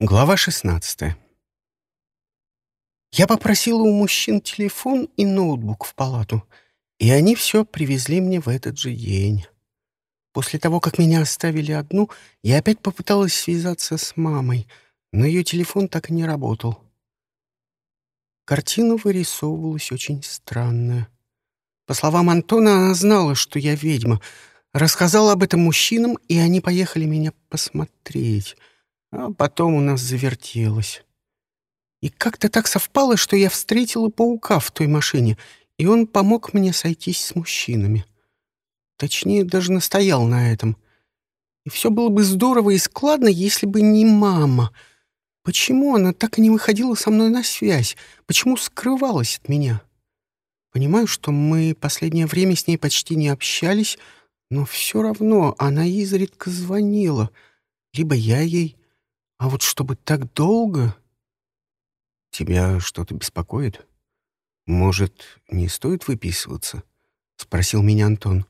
Глава 16. Я попросила у мужчин телефон и ноутбук в палату, и они все привезли мне в этот же день. После того, как меня оставили одну, я опять попыталась связаться с мамой, но ее телефон так и не работал. Картина вырисовывалась очень странная. По словам Антона, она знала, что я ведьма, рассказала об этом мужчинам, и они поехали меня посмотреть — а потом у нас завертелось. И как-то так совпало, что я встретила паука в той машине, и он помог мне сойтись с мужчинами. Точнее, даже настоял на этом. И все было бы здорово и складно, если бы не мама. Почему она так и не выходила со мной на связь? Почему скрывалась от меня? Понимаю, что мы последнее время с ней почти не общались, но все равно она изредка звонила. Либо я ей, а вот чтобы так долго... Тебя что-то беспокоит? Может, не стоит выписываться? Спросил меня Антон.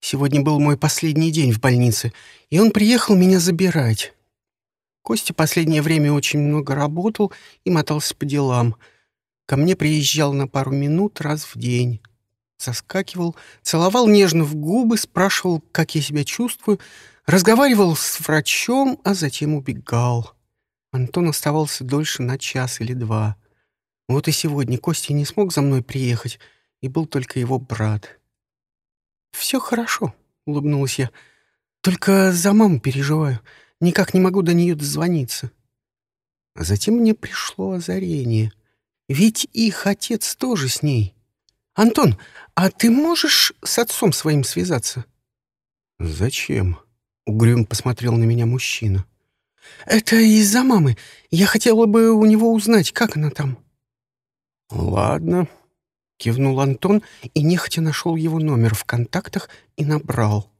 Сегодня был мой последний день в больнице, и он приехал меня забирать. Костя последнее время очень много работал и мотался по делам. Ко мне приезжал на пару минут раз в день. Соскакивал, целовал нежно в губы, спрашивал, как я себя чувствую, Разговаривал с врачом, а затем убегал. Антон оставался дольше на час или два. Вот и сегодня Костя не смог за мной приехать, и был только его брат. «Все хорошо», — улыбнулась я. «Только за маму переживаю. Никак не могу до нее дозвониться». А затем мне пришло озарение. Ведь их отец тоже с ней. «Антон, а ты можешь с отцом своим связаться?» «Зачем?» Угрюм посмотрел на меня мужчина. «Это из-за мамы. Я хотела бы у него узнать, как она там». «Ладно», — кивнул Антон и нехотя нашел его номер в контактах и набрал.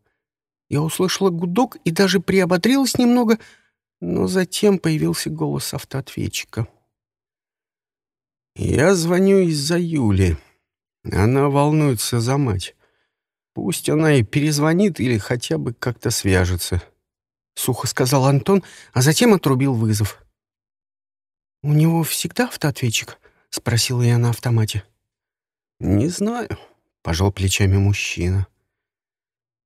Я услышала гудок и даже приободрилась немного, но затем появился голос автоответчика. «Я звоню из-за Юли. Она волнуется за мать. Пусть она и перезвонит или хотя бы как-то свяжется. Сухо сказал Антон, а затем отрубил вызов. «У него всегда автоответчик?» — спросила я на автомате. «Не знаю», — пожал плечами мужчина.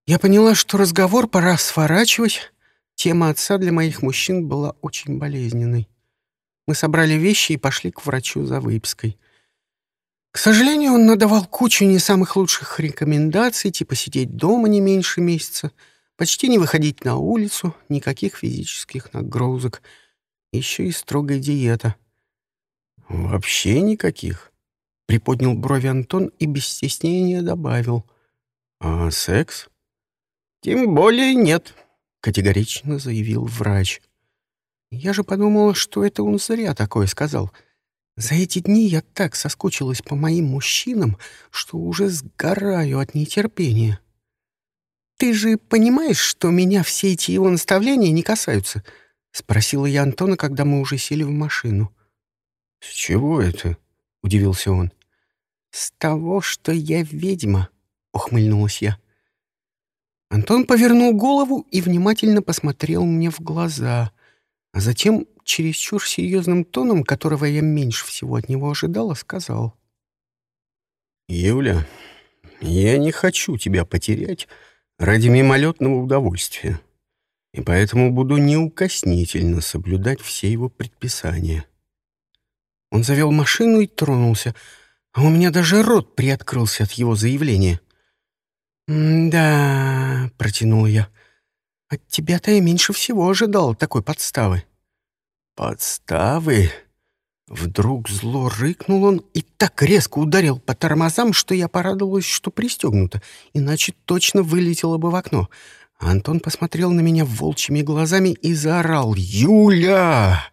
Я поняла, что разговор пора сворачивать. Тема отца для моих мужчин была очень болезненной. Мы собрали вещи и пошли к врачу за выпиской — к сожалению, он надавал кучу не самых лучших рекомендаций, типа сидеть дома не меньше месяца, почти не выходить на улицу, никаких физических нагрузок, еще и строгая диета. «Вообще никаких», — приподнял брови Антон и без стеснения добавил. «А секс?» «Тем более нет», — категорично заявил врач. Я же подумала, что это он зря такое сказал — за эти дни я так соскучилась по моим мужчинам, что уже сгораю от нетерпения. «Ты же понимаешь, что меня все эти его наставления не касаются?» — спросила я Антона, когда мы уже сели в машину. «С чего это?» — удивился он. «С того, что я ведьма», — ухмыльнулась я. Антон повернул голову и внимательно посмотрел мне в глаза, а затем чересчур серьезным тоном, которого я меньше всего от него ожидала, сказал. «Юля, я не хочу тебя потерять ради мимолетного удовольствия, и поэтому буду неукоснительно соблюдать все его предписания». Он завел машину и тронулся, а у меня даже рот приоткрылся от его заявления. «Да», — протянул я, — «от тебя-то я меньше всего ожидал такой подставы». «Подставы?» Вдруг зло рыкнул он и так резко ударил по тормозам, что я порадовалась, что пристегнуто, иначе точно вылетело бы в окно. Антон посмотрел на меня волчьими глазами и заорал «Юля!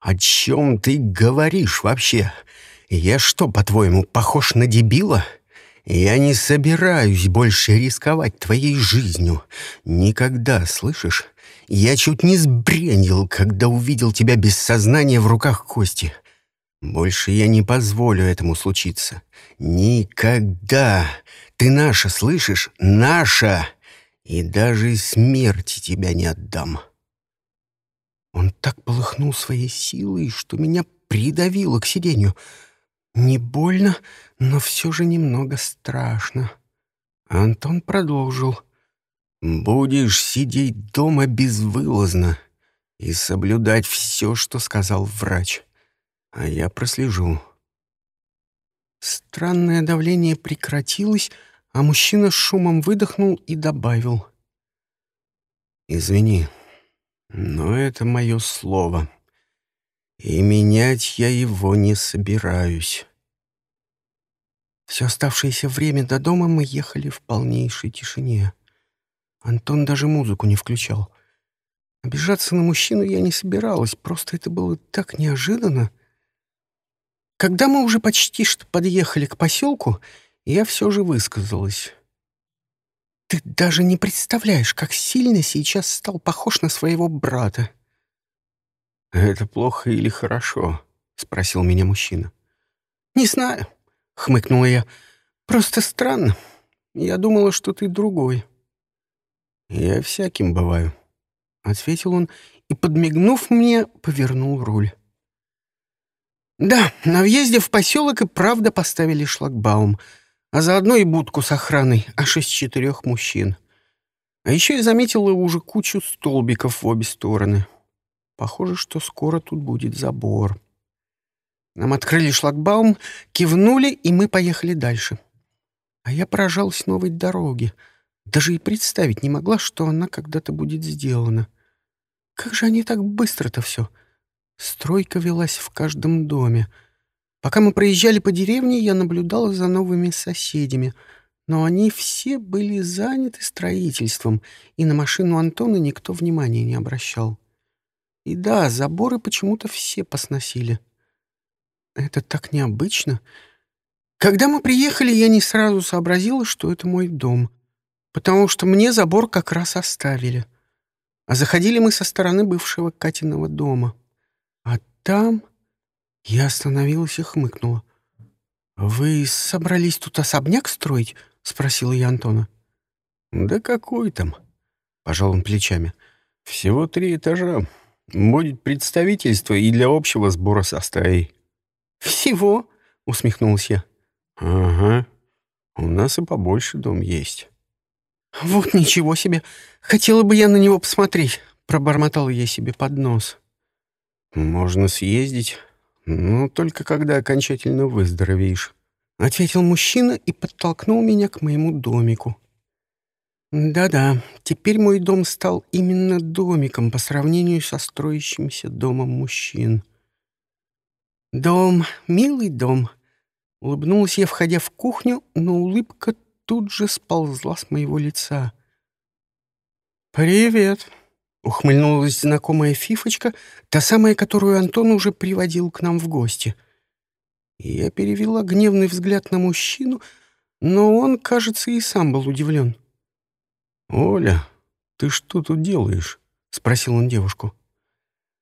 О чем ты говоришь вообще? Я что, по-твоему, похож на дебила?» Я не собираюсь больше рисковать твоей жизнью. Никогда, слышишь? Я чуть не сбрендил, когда увидел тебя без сознания в руках Кости. Больше я не позволю этому случиться. Никогда. Ты наша, слышишь? Наша. И даже смерти тебя не отдам. Он так полыхнул своей силой, что меня придавило к сиденью. Не больно, но все же немного страшно. Антон продолжил. «Будешь сидеть дома безвылазно и соблюдать все, что сказал врач. А я прослежу». Странное давление прекратилось, а мужчина с шумом выдохнул и добавил. «Извини, но это мое слово, и менять я его не собираюсь». Все оставшееся время до дома мы ехали в полнейшей тишине. Антон даже музыку не включал. Обижаться на мужчину я не собиралась, просто это было так неожиданно. Когда мы уже почти что подъехали к поселку, я все же высказалась. «Ты даже не представляешь, как сильно сейчас стал похож на своего брата». «Это плохо или хорошо?» — спросил меня мужчина. «Не знаю», — хмыкнула я. «Просто странно. Я думала, что ты другой». «Я всяким бываю», — ответил он и, подмигнув мне, повернул руль. Да, на въезде в поселок и правда поставили шлагбаум, а заодно и будку с охраной, аж из четырех мужчин. А еще я заметила уже кучу столбиков в обе стороны. Похоже, что скоро тут будет забор. Нам открыли шлагбаум, кивнули, и мы поехали дальше. А я поражалась новой дороге. Даже и представить не могла, что она когда-то будет сделана. Как же они так быстро-то все? Стройка велась в каждом доме. Пока мы проезжали по деревне, я наблюдала за новыми соседями, но они все были заняты строительством, и на машину Антона никто внимания не обращал. И да, заборы почему-то все посносили. Это так необычно. Когда мы приехали, я не сразу сообразила, что это мой дом, потому что мне забор как раз оставили. А заходили мы со стороны бывшего Катиного дома — а там... Я остановилась и хмыкнула. «Вы собрались тут особняк строить?» — спросила я Антона. «Да какой там?» — пожал он плечами. «Всего три этажа. Будет представительство и для общего сбора составей». «Всего?» — усмехнулась я. «Ага. У нас и побольше дом есть». «Вот ничего себе! Хотела бы я на него посмотреть!» — пробормотала я себе под нос. «Можно съездить, но только когда окончательно выздоровеешь», — ответил мужчина и подтолкнул меня к моему домику. Да-да, теперь мой дом стал именно домиком по сравнению со строящимся домом мужчин. «Дом, милый дом», — улыбнулась я, входя в кухню, но улыбка тут же сползла с моего лица. «Привет», Ухмыльнулась знакомая фифочка, та самая, которую Антон уже приводил к нам в гости. Я перевела гневный взгляд на мужчину, но он, кажется, и сам был удивлен. «Оля, ты что тут делаешь?» — спросил он девушку.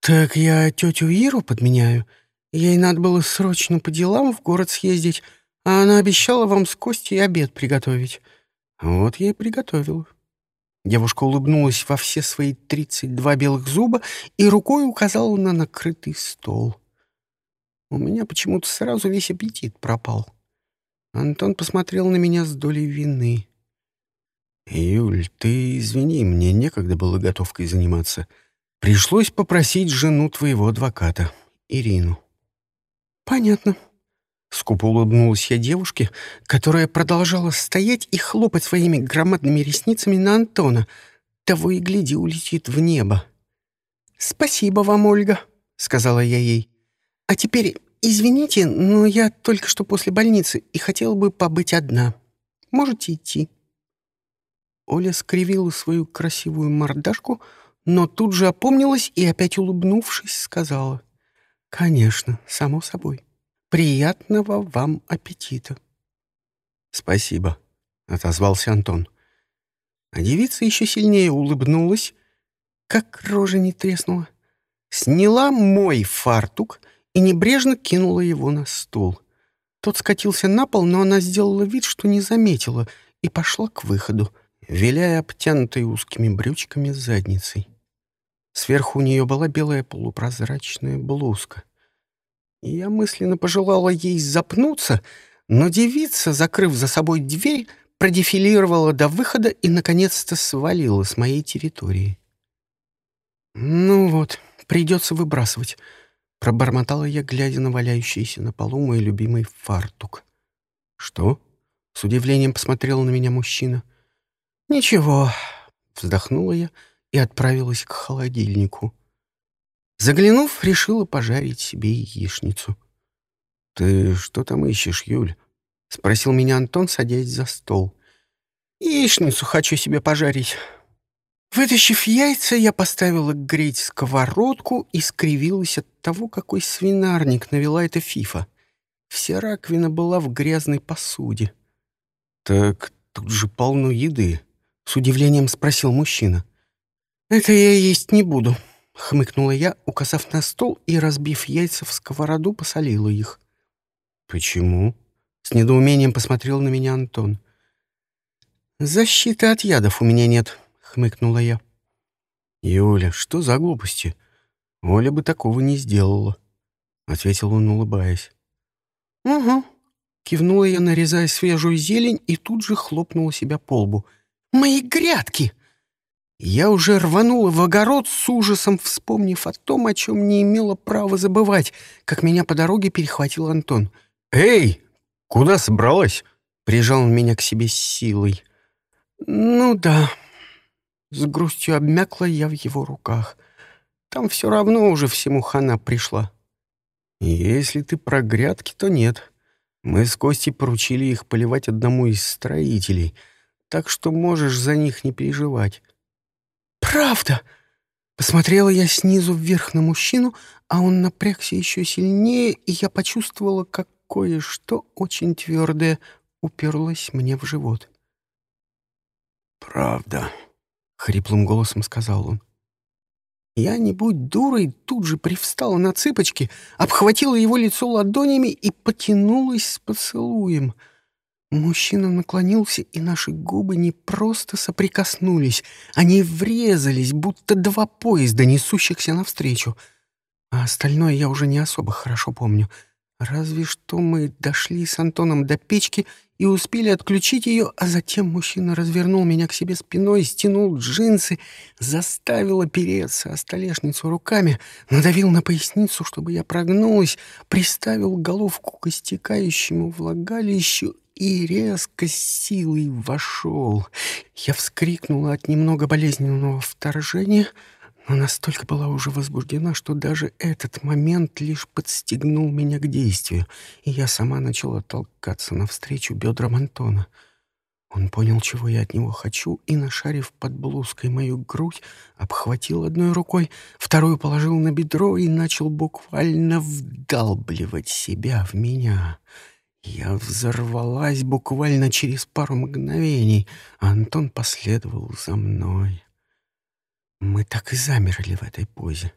«Так я тетю Иру подменяю. Ей надо было срочно по делам в город съездить, а она обещала вам с Костей обед приготовить. Вот я и приготовила». Девушка улыбнулась во все свои тридцать два белых зуба и рукой указала на накрытый стол. У меня почему-то сразу весь аппетит пропал. Антон посмотрел на меня с долей вины. «Юль, ты извини, мне некогда было готовкой заниматься. Пришлось попросить жену твоего адвоката, Ирину». «Понятно», Скупо улыбнулась я девушке, которая продолжала стоять и хлопать своими громадными ресницами на Антона. Того и гляди, улетит в небо. «Спасибо вам, Ольга», — сказала я ей. «А теперь, извините, но я только что после больницы и хотела бы побыть одна. Можете идти». Оля скривила свою красивую мордашку, но тут же опомнилась и, опять улыбнувшись, сказала. «Конечно, само собой». Приятного вам аппетита. Спасибо, отозвался Антон. А девица еще сильнее улыбнулась, как рожа не треснула, сняла мой фартук и небрежно кинула его на стул. Тот скатился на пол, но она сделала вид, что не заметила, и пошла к выходу, виляя обтянутой узкими брючками задницей. Сверху у нее была белая полупрозрачная блузка. Я мысленно пожелала ей запнуться, но девица, закрыв за собой дверь, продефилировала до выхода и, наконец-то, свалила с моей территории. «Ну вот, придется выбрасывать», — пробормотала я, глядя на валяющийся на полу мой любимый фартук. «Что?» — с удивлением посмотрел на меня мужчина. «Ничего», — вздохнула я и отправилась к холодильнику. Заглянув, решила пожарить себе яичницу. «Ты что там ищешь, Юль?» — спросил меня Антон, садясь за стол. «Яичницу хочу себе пожарить». Вытащив яйца, я поставила греть сковородку и скривилась от того, какой свинарник навела эта фифа. Вся раковина была в грязной посуде. «Так тут же полно еды», — с удивлением спросил мужчина. «Это я есть не буду», — хмыкнула я, указав на стол и, разбив яйца в сковороду, посолила их. «Почему?» — с недоумением посмотрел на меня Антон. «Защиты от ядов у меня нет», — хмыкнула я. «Юля, что за глупости? Оля бы такого не сделала», — ответил он, улыбаясь. «Угу», — кивнула я, нарезая свежую зелень, и тут же хлопнула себя по лбу. «Мои грядки!» Я уже рванула в огород с ужасом, вспомнив о том, о чем не имела права забывать, как меня по дороге перехватил Антон. «Эй, куда собралась?» — прижал он меня к себе с силой. «Ну да». С грустью обмякла я в его руках. Там все равно уже всему хана пришла. «Если ты про грядки, то нет. Мы с Костей поручили их поливать одному из строителей, так что можешь за них не переживать». «Правда!» Посмотрела я снизу вверх на мужчину, а он напрягся еще сильнее, и я почувствовала, как кое-что очень твердое уперлось мне в живот. «Правда», — хриплым голосом сказал он. Я, не будь дурой, тут же привстала на цыпочки, обхватила его лицо ладонями и потянулась с поцелуем. Мужчина наклонился, и наши губы не просто соприкоснулись, они врезались, будто два поезда, несущихся навстречу. А остальное я уже не особо хорошо помню. Разве что мы дошли с Антоном до печки и успели отключить ее, а затем мужчина развернул меня к себе спиной, стянул джинсы, заставил опереться о столешницу руками, надавил на поясницу, чтобы я прогнулась, приставил головку к истекающему влагалищу и резко силой вошел. Я вскрикнула от немного болезненного вторжения — но настолько была уже возбуждена, что даже этот момент лишь подстегнул меня к действию, и я сама начала толкаться навстречу бедрам Антона. Он понял, чего я от него хочу, и, нашарив под блузкой мою грудь, обхватил одной рукой, вторую положил на бедро и начал буквально вдалбливать себя в меня. Я взорвалась буквально через пару мгновений, а Антон последовал за мной. Мы так и замерли в этой позе.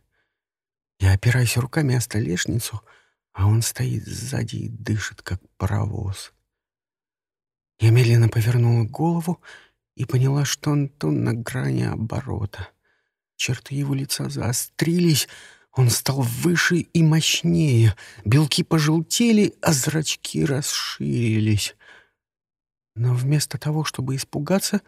Я опираюсь руками о столешницу, а он стоит сзади и дышит, как паровоз. Я медленно повернула голову и поняла, что Антон на грани оборота. Черты его лица заострились, он стал выше и мощнее, белки пожелтели, а зрачки расширились. Но вместо того, чтобы испугаться,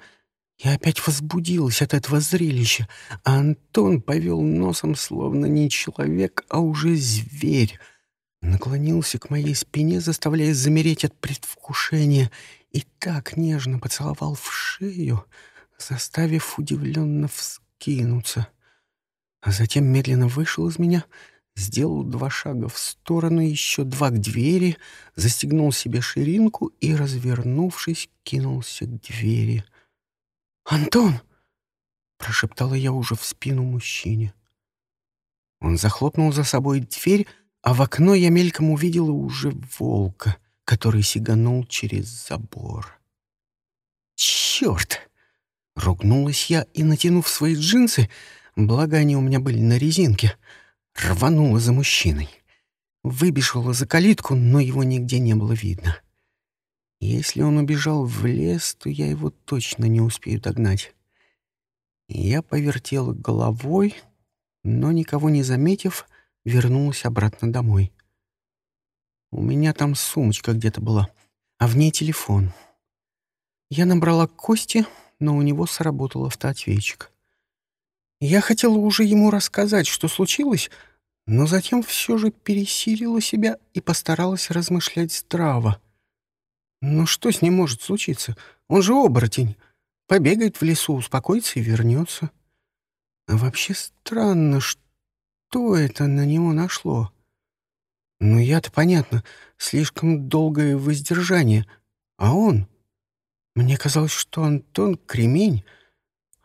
я опять возбудилась от этого зрелища, а Антон повел носом, словно не человек, а уже зверь. Наклонился к моей спине, заставляя замереть от предвкушения, и так нежно поцеловал в шею, заставив удивленно вскинуться. А затем медленно вышел из меня, сделал два шага в сторону, еще два к двери, застегнул себе ширинку и, развернувшись, кинулся к двери — «Антон!» — прошептала я уже в спину мужчине. Он захлопнул за собой дверь, а в окно я мельком увидела уже волка, который сиганул через забор. «Черт!» — ругнулась я и, натянув свои джинсы, благо они у меня были на резинке, рванула за мужчиной. Выбежала за калитку, но его нигде не было видно. Если он убежал в лес, то я его точно не успею догнать. Я повертела головой, но, никого не заметив, вернулась обратно домой. У меня там сумочка где-то была, а в ней телефон. Я набрала Кости, но у него сработал автоответчик. Я хотела уже ему рассказать, что случилось, но затем все же пересилила себя и постаралась размышлять здраво. Ну что с ним может случиться? Он же оборотень. Побегает в лесу, успокоится и вернется. А вообще странно, что это на него нашло. Ну, я-то понятно, слишком долгое воздержание. А он? Мне казалось, что Антон — кремень,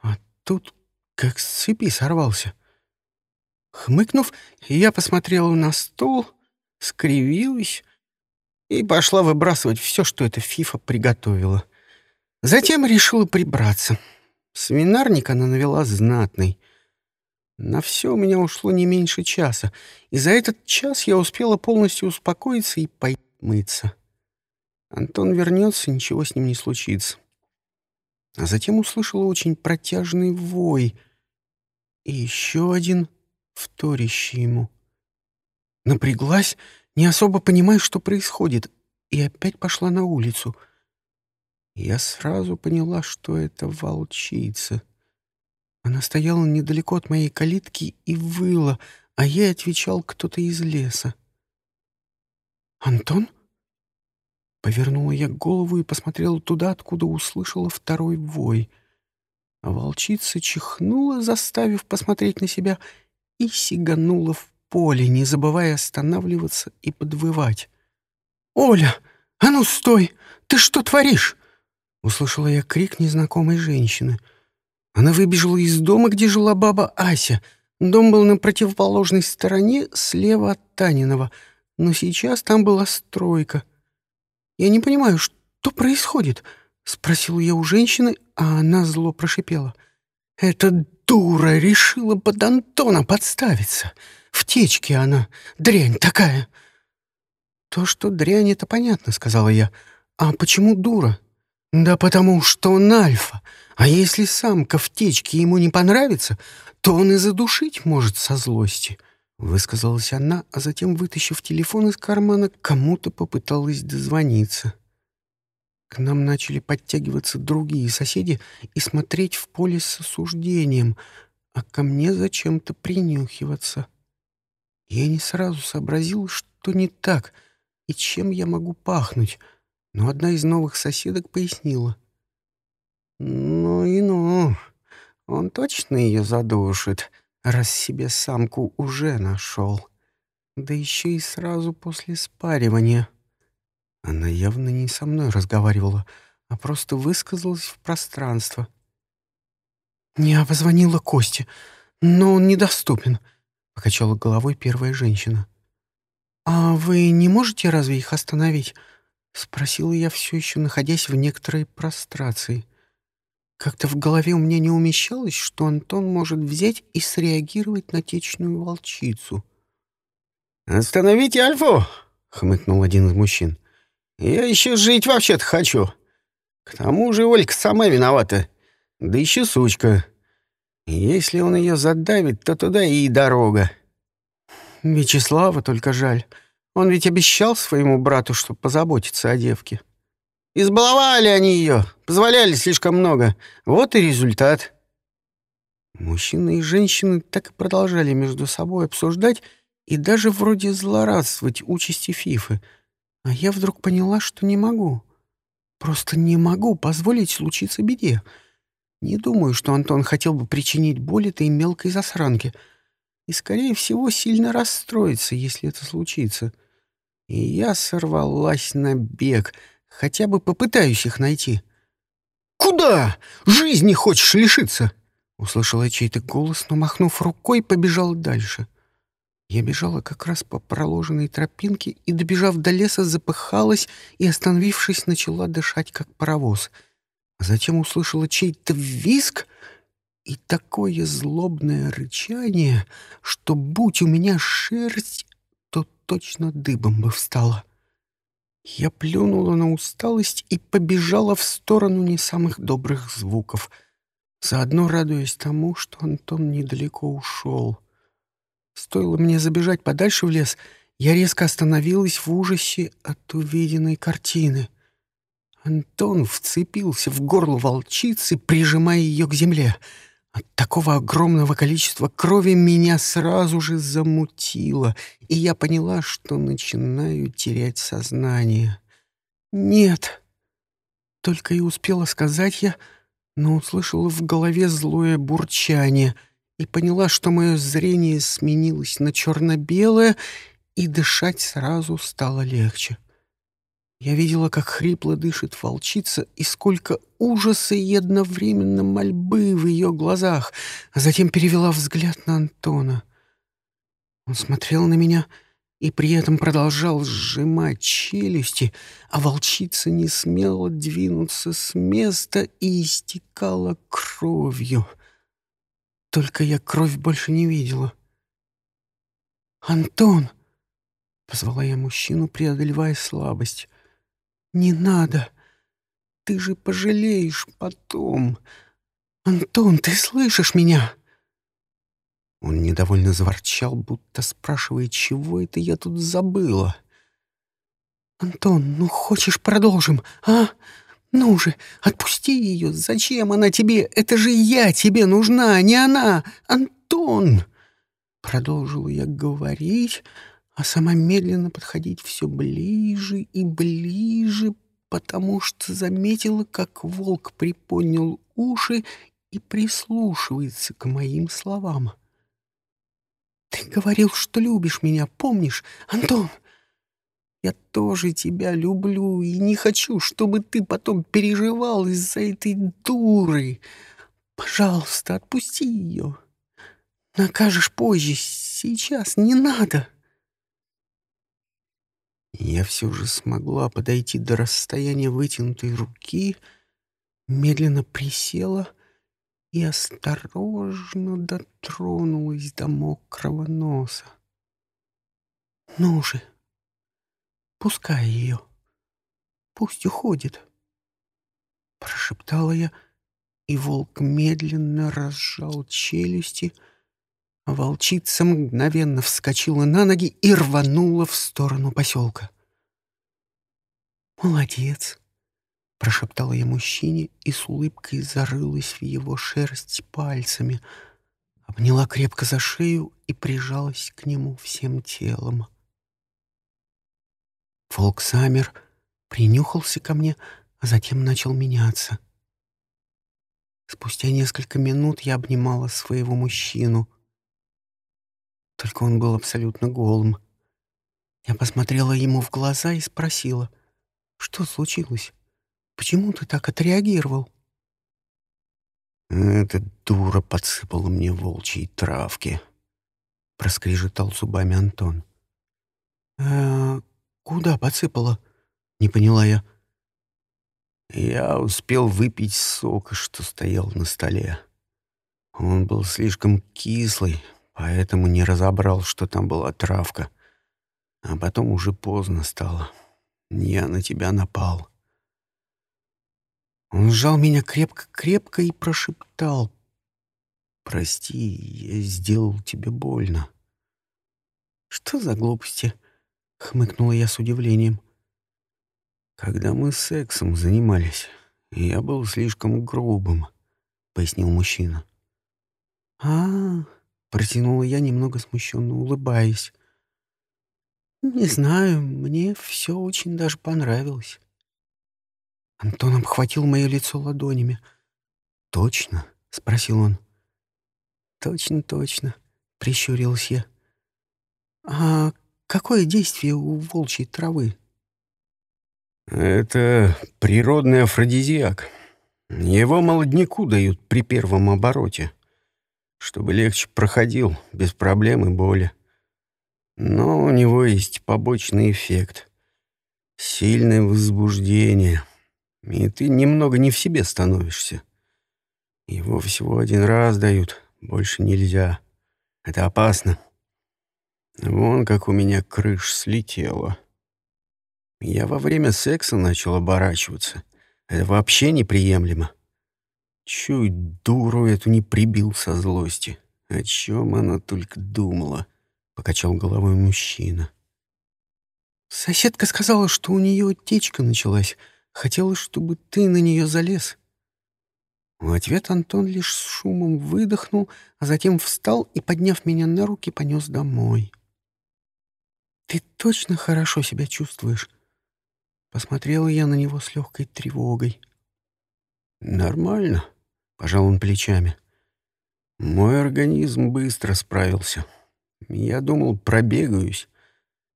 а тут как с цепи сорвался. Хмыкнув, я посмотрела на стол, скривилась и пошла выбрасывать все, что эта фифа приготовила. Затем решила прибраться. Свинарник она навела знатный. На все у меня ушло не меньше часа, и за этот час я успела полностью успокоиться и помыться. Антон вернется, ничего с ним не случится. А затем услышала очень протяжный вой и еще один, вторящий ему. Напряглась, не особо понимая, что происходит, и опять пошла на улицу. Я сразу поняла, что это волчица — она стояла недалеко от моей калитки и выла, а ей отвечал кто-то из леса. «Антон?» Повернула я голову и посмотрела туда, откуда услышала второй вой. Волчица чихнула, заставив посмотреть на себя, и сиганула в поле, не забывая останавливаться и подвывать. «Оля, а ну стой! Ты что творишь?» Услышала я крик незнакомой женщины — она выбежала из дома, где жила баба Ася. Дом был на противоположной стороне, слева от Танинова, но сейчас там была стройка. «Я не понимаю, что происходит?» — спросил я у женщины, а она зло прошипела. «Эта дура решила под Антона подставиться. В течке она, дрянь такая». «То, что дрянь, это понятно», — сказала я. «А почему дура?» «Да потому что он альфа. А если самка в течке ему не понравится, то он и задушить может со злости». Высказалась она, а затем, вытащив телефон из кармана, кому-то попыталась дозвониться. К нам начали подтягиваться другие соседи и смотреть в поле с осуждением, а ко мне зачем-то принюхиваться. Я не сразу сообразил, что не так и чем я могу пахнуть — но одна из новых соседок пояснила. «Ну и ну, он точно ее задушит, раз себе самку уже нашел. Да еще и сразу после спаривания». Она явно не со мной разговаривала, а просто высказалась в пространство. «Не позвонила Косте, но он недоступен», — покачала головой первая женщина. «А вы не можете разве их остановить?» — спросила я все еще, находясь в некоторой прострации. Как-то в голове у меня не умещалось, что Антон может взять и среагировать на течную волчицу. «Остановите Альфу!» — хмыкнул один из мужчин. «Я еще жить вообще-то хочу. К тому же Олька сама виновата. Да еще сучка. Если он ее задавит, то туда и дорога». «Вячеслава только жаль». Он ведь обещал своему брату, что позаботится о девке. Избаловали они ее, позволяли слишком много. Вот и результат. Мужчины и женщины так и продолжали между собой обсуждать и даже вроде злорадствовать участи Фифы. А я вдруг поняла, что не могу. Просто не могу позволить случиться беде. Не думаю, что Антон хотел бы причинить боль этой мелкой засранке. И, скорее всего, сильно расстроится, если это случится. — и я сорвалась на бег, хотя бы попытаюсь их найти. «Куда? Жизни хочешь лишиться?» Услышала чей-то голос, но, махнув рукой, побежал дальше. Я бежала как раз по проложенной тропинке и, добежав до леса, запыхалась и, остановившись, начала дышать, как паровоз. А затем услышала чей-то визг и такое злобное рычание, что, будь у меня шерсть, точно дыбом бы встала. Я плюнула на усталость и побежала в сторону не самых добрых звуков, заодно радуясь тому, что Антон недалеко ушел. Стоило мне забежать подальше в лес, я резко остановилась в ужасе от увиденной картины. Антон вцепился в горло волчицы, прижимая ее к земле. От такого огромного количества крови меня сразу же замутило, и я поняла, что начинаю терять сознание. «Нет!» Только и успела сказать я, но услышала в голове злое бурчание и поняла, что мое зрение сменилось на черно-белое, и дышать сразу стало легче. Я видела, как хрипло дышит волчица, и сколько ужаса и одновременно мольбы в ее глазах, а затем перевела взгляд на Антона. Он смотрел на меня и при этом продолжал сжимать челюсти, а волчица не смела двинуться с места и истекала кровью. Только я кровь больше не видела. «Антон!» — позвала я мужчину, преодолевая слабость. «Не надо! Ты же пожалеешь потом! Антон, ты слышишь меня?» Он недовольно заворчал, будто спрашивая, чего это я тут забыла. «Антон, ну хочешь продолжим, а? Ну же, отпусти ее! Зачем она тебе? Это же я тебе нужна, а не она! Антон!» Продолжила я говорить, а сама медленно подходить все ближе и ближе, потому что заметила, как волк приподнял уши и прислушивается к моим словам. «Ты говорил, что любишь меня, помнишь, Антон? Я тоже тебя люблю и не хочу, чтобы ты потом переживал из-за этой дуры. Пожалуйста, отпусти ее. Накажешь позже, сейчас не надо». Я все же смогла подойти до расстояния вытянутой руки, медленно присела и осторожно дотронулась до мокрого носа. «Ну же, пускай ее, пусть уходит», — прошептала я, и волк медленно разжал челюсти, — Волчица мгновенно вскочила на ноги и рванула в сторону поселка. «Молодец!» — прошептала я мужчине и с улыбкой зарылась в его шерсть пальцами, обняла крепко за шею и прижалась к нему всем телом. Волк замер, принюхался ко мне, а затем начал меняться. Спустя несколько минут я обнимала своего мужчину — только он был абсолютно голым. Я посмотрела ему в глаза и спросила, что случилось? Почему ты так отреагировал? «Эта дура подсыпала мне волчьей травки», — проскрежетал зубами Антон. «Э, куда подсыпала?» — не поняла я. Я успел выпить сок, что стоял на столе. Он был слишком кислый, поэтому не разобрал, что там была травка. А потом уже поздно стало. Я на тебя напал. Он сжал меня крепко-крепко и прошептал. «Прости, я сделал тебе больно». «Что за глупости?» — хмыкнула я с удивлением. «Когда мы сексом занимались, я был слишком грубым», — пояснил мужчина. «А, Протянула я, немного смущенно улыбаясь. «Не знаю, мне все очень даже понравилось». Антон обхватил мое лицо ладонями. «Точно?» — спросил он. «Точно, точно», — прищурилась я. «А какое действие у волчьей травы?» «Это природный афродизиак. Его молодняку дают при первом обороте чтобы легче проходил, без проблем и боли. Но у него есть побочный эффект. Сильное возбуждение. И ты немного не в себе становишься. Его всего один раз дают, больше нельзя. Это опасно. Вон как у меня крыш слетела. Я во время секса начал оборачиваться. Это вообще неприемлемо. Чуть дуру эту не прибил со злости. О чем она только думала. покачал головой мужчина. Соседка сказала, что у нее течка началась. Хотела, чтобы ты на нее залез. В ответ Антон лишь с шумом выдохнул, а затем встал и, подняв меня на руки, понес домой. «Ты точно хорошо себя чувствуешь?» Посмотрела я на него с легкой тревогой. «Нормально», — пожал он плечами. «Мой организм быстро справился. Я думал, пробегаюсь.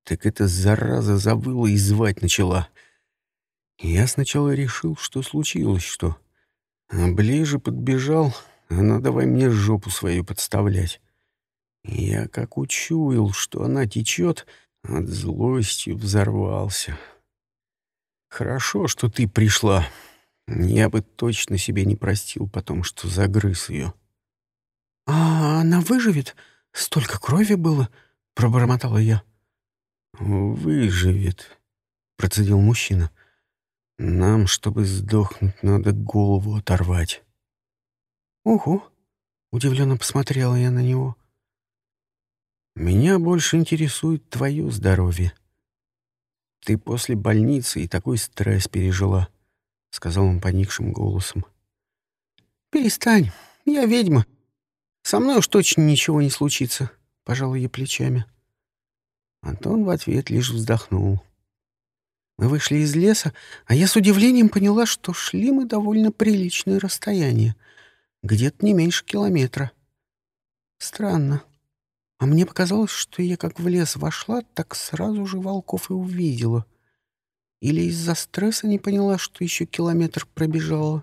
Так эта зараза завыла и звать начала. Я сначала решил, что случилось что. А ближе подбежал, она давай мне жопу свою подставлять. Я как учуял, что она течет, от злости взорвался. Хорошо, что ты пришла. Я бы точно себе не простил потом, что загрыз ее. — А она выживет? Столько крови было, — пробормотала я. — Выживет, — процедил мужчина. — нам, чтобы сдохнуть, надо голову оторвать. Ого! Удивленно посмотрела я на него. Меня больше интересует твое здоровье. Ты после больницы и такой стресс пережила, сказал он поникшим голосом. Перестань, я ведьма. Со мной уж точно ничего не случится, пожал я плечами. Антон в ответ лишь вздохнул. Мы вышли из леса, а я с удивлением поняла, что шли мы довольно приличное расстояние, где-то не меньше километра. Странно. А мне показалось, что я как в лес вошла, так сразу же волков и увидела. Или из-за стресса не поняла, что еще километр пробежала.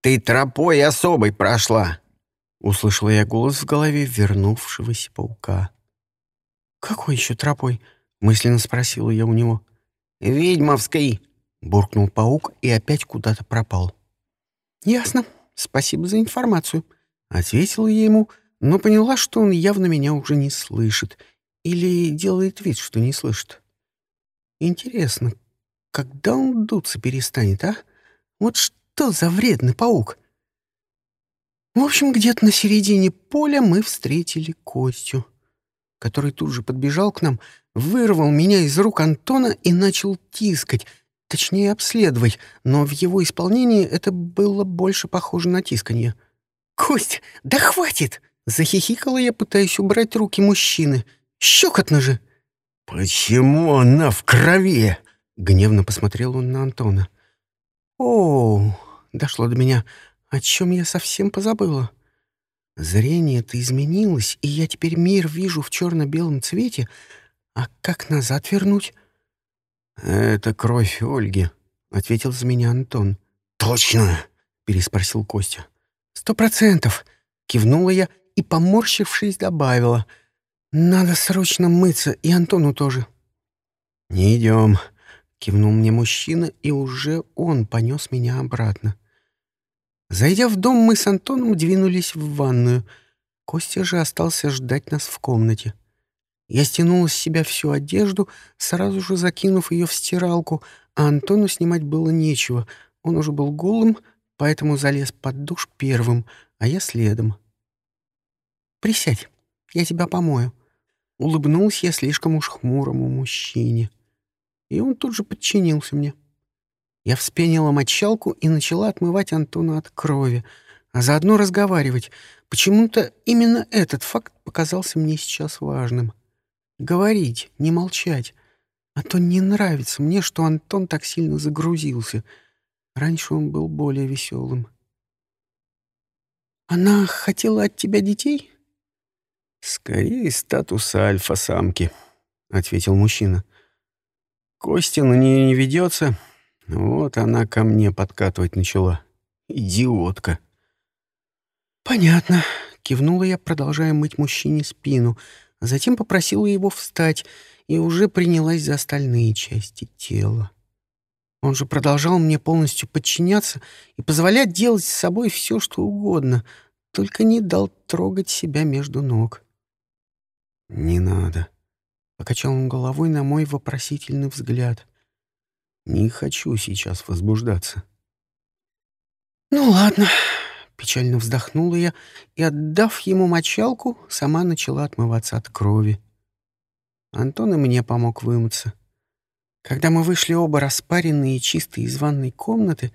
«Ты тропой особой прошла!» — услышала я голос в голове вернувшегося паука. «Какой еще тропой?» — мысленно спросила я у него. «Ведьмовской!» — буркнул паук и опять куда-то пропал. «Ясно. Спасибо за информацию», — ответила я ему, но поняла, что он явно меня уже не слышит или делает вид, что не слышит. Интересно, когда он дуться перестанет, а? Вот что за вредный паук? В общем, где-то на середине поля мы встретили Костю, который тут же подбежал к нам, вырвал меня из рук Антона и начал тискать, точнее обследовать, но в его исполнении это было больше похоже на тисканье. «Кость, да хватит!» — захихикала я, пытаясь убрать руки мужчины. «Щекотно же!» «Почему она в крови?» — гневно посмотрел он на Антона. «О, дошло до меня, о чем я совсем позабыла. Зрение-то изменилось, и я теперь мир вижу в черно-белом цвете, «А как назад вернуть?» «Это кровь Ольги», — ответил за меня Антон. «Точно!» — переспросил Костя. «Сто процентов!» — кивнула я и, поморщившись, добавила. «Надо срочно мыться, и Антону тоже». «Не идем», — кивнул мне мужчина, и уже он понес меня обратно. Зайдя в дом, мы с Антоном двинулись в ванную. Костя же остался ждать нас в комнате. Я стянула с себя всю одежду, сразу же закинув ее в стиралку, а Антону снимать было нечего. Он уже был голым, поэтому залез под душ первым, а я следом. «Присядь, я тебя помою». Улыбнулась я слишком уж хмурому мужчине. И он тут же подчинился мне. Я вспенила мочалку и начала отмывать Антона от крови, а заодно разговаривать. Почему-то именно этот факт показался мне сейчас важным. Говорить, не молчать. А то не нравится мне, что Антон так сильно загрузился. Раньше он был более веселым. «Она хотела от тебя детей?» «Скорее статус альфа-самки», — ответил мужчина. «Костя на нее не ведется. Вот она ко мне подкатывать начала. Идиотка». «Понятно», — кивнула я, продолжая мыть мужчине спину — Затем попросила его встать и уже принялась за остальные части тела. Он же продолжал мне полностью подчиняться и позволять делать с собой все, что угодно, только не дал трогать себя между ног. «Не надо», — покачал он головой на мой вопросительный взгляд. «Не хочу сейчас возбуждаться». «Ну ладно», Печально вздохнула я и, отдав ему мочалку, сама начала отмываться от крови. Антон и мне помог вымыться. Когда мы вышли оба распаренные и чистые из ванной комнаты,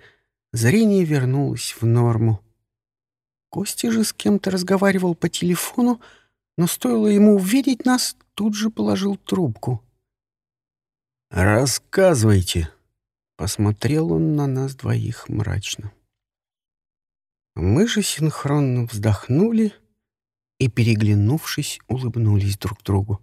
зрение вернулось в норму. Костя же с кем-то разговаривал по телефону, но стоило ему увидеть нас, тут же положил трубку. «Рассказывайте», — посмотрел он на нас двоих мрачно. Мы же синхронно вздохнули и, переглянувшись, улыбнулись друг другу.